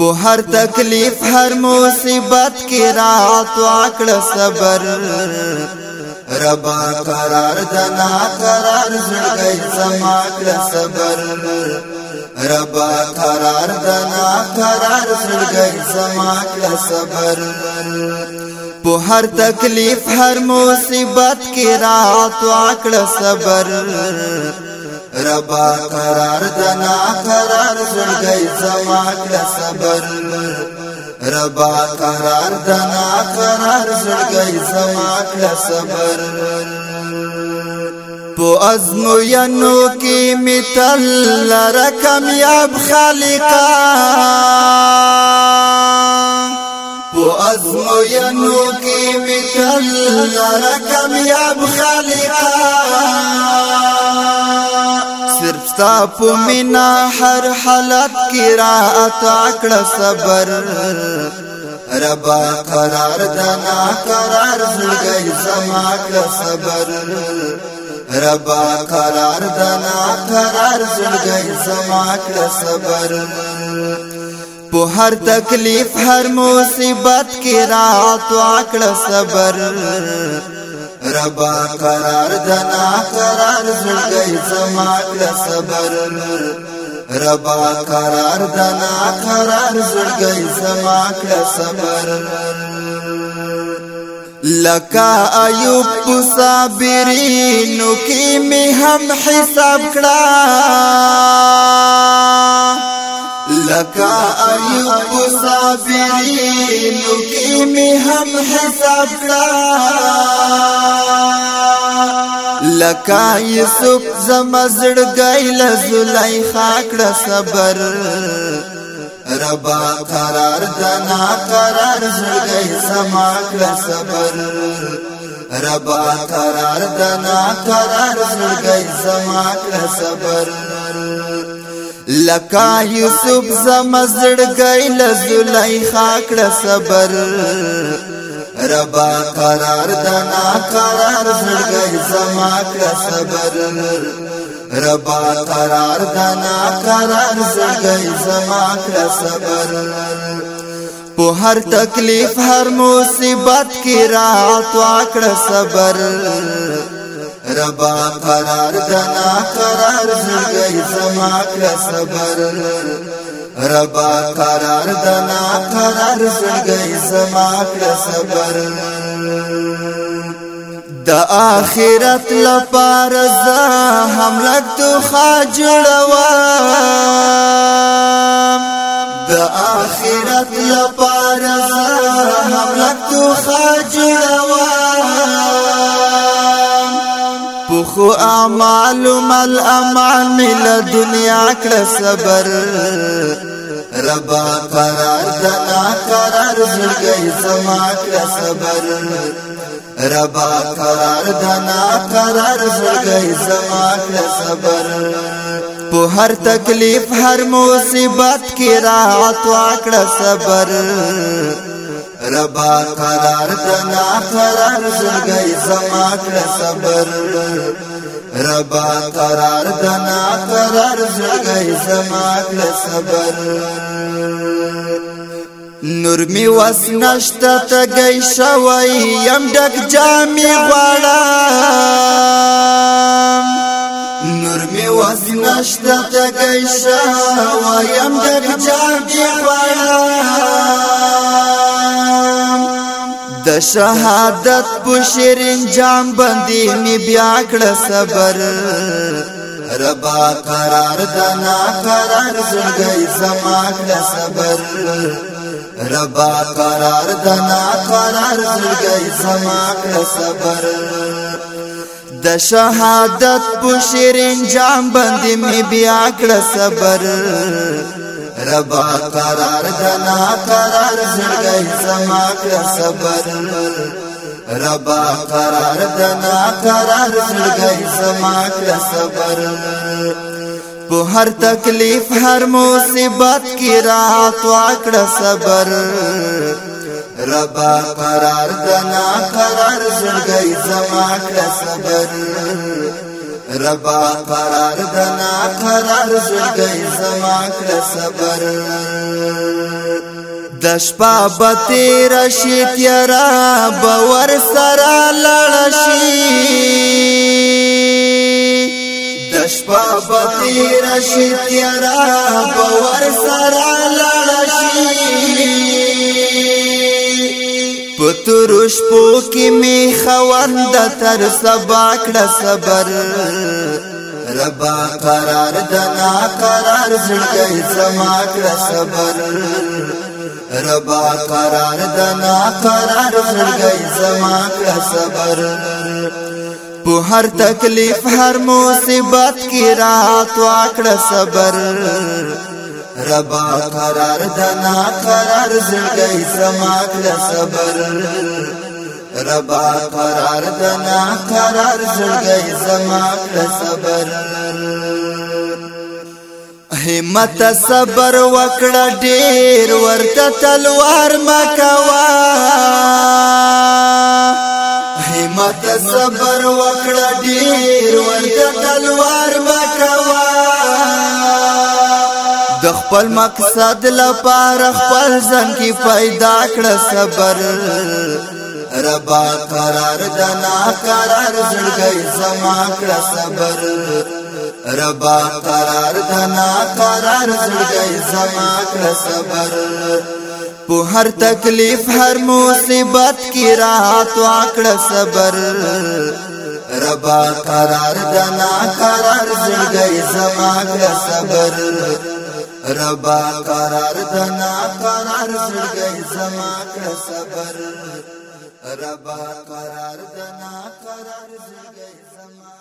په هر تکلیف هر مصیبت کې را تو اکړه صبر ربا قرار دنا قرار زړګي سما کړه صبر ربا قرار دنا قرار زړګي سما کړه صبر په هر تکلیف هر مصیبت کې را تو اکړه صبر ربا قرار دنا قرار زړګي زما صبر ربا قرار دنا قرار زړګي زما صبر پو ازموینو کی متل لرکم یاب خالقا پو ازموینو کی متل لرکم یاب خالقا ستا په مینا هر حالت کې را عطا کړ صبر ربا قرار دنا قرار زړګي زما کړ صبر ربا قرار دنا قرار زړګي زما کړ صبر په هر تکلیف هر مصیبت کې را عطا کړ صبر ربا قرار دنا قرار زړګي زما صبر ربا قرار دنا قرار زړګي زما صبر لکا ایوب صابرینو کی می هم حساب کړه لکا ایوب صابرین کی می هم حساب تا لکا یوسف زمزړ ګیل زلیخا کړه صبر ربا قرار دنا قرار زړګي سما کړه صبر ربا قرار دنا قرار زړګي سما کړه صبر لکا یوسف زمزړ گئی لزلیخا کړه صبر ربا قرار دنا قرار زړ گئی زما کړه صبر ربا قرار دنا قرار زړ گئی زما کړه صبر په هر تکلیف هر مصیبت کې رات واکړه صبر ربا قرار دنا قرار زګي زما کړه صبر ربا قرار دنا قرار زګي زما کړه صبر د اخرت لپاره زه هم لک دوخه جوړوم د اخرت لپاره زه هم لک دوخه جوړوم خو اعمال مل امان مل دنیا کړه صبر ربا قرار دنا قرار زړګي زما کړه صبر ربا قرار دنا قرار زړګي زما کړه صبر په هر تکلیف هر مصیبت کې راحت واکړه صبر ربا قرار دنا قرار زړګي زما کړ صبر ربا قرار دنا قرار زړګي زما کړ صبر نور می واس نشتا تګی شوی يم ډک جامي غواړه نور می واس نشتا تګی شوی يم ډک جامي غواړه د شهادت په شیرین جام باندې می بیا کړ صبر ربا قرار دنا قرار زړګي زما کړ صبر ربا قرار دنا قرار زړګي زما کړ صبر د شهادت په شیرین جام باندې می بیا کړ صبر ربا قرار دنا قرار زړګي زما کړ صبر ربا قرار دنا قرار زړګي زما کړ صبر په هر تکلیف هر مصیبت کې راحت واکړ صبر ربا قرار دنا قرار زړګي زما کړ صبر ربا قرار دنا قرار زړګي زما کړ صبر د شپه به تیر شي تیرا باور سره لړ شي د شپه به تیر شي تیرا باور سره لړ شي تور شپو کې می خوند تر سبا کړه صبر ربا قرار دنا قرار زړګي سما کړه صبر ربا قرار دنا قرار زړګي سما کړه صبر په هر تکلیف هر مصیبت کې رات واکړه صبر ربا قرار دنا قرار زړګي سماک له صبر ربا قرار دنا قرار زړګي سماک له صبر همت صبر وکړه ډیر ورته تلوار مکوا همت صبر وکړه ډیر ورته تلوار مکوا خپل مقصد لپاره خپل ځان کې پیدا کړ صبر ربا قرار دنا قرار زړګي زما کړ صبر ربا قرار دنا قرار زړګي زما کړ صبر په هر تکلیف هر مصیبت کې راحت واکړ صبر ربا قرار دنا قرار زړګي زما کړ صبر ربا قرار دنا قرار زړګي زما که صبر ربا قرار دنا قرار زړګي زما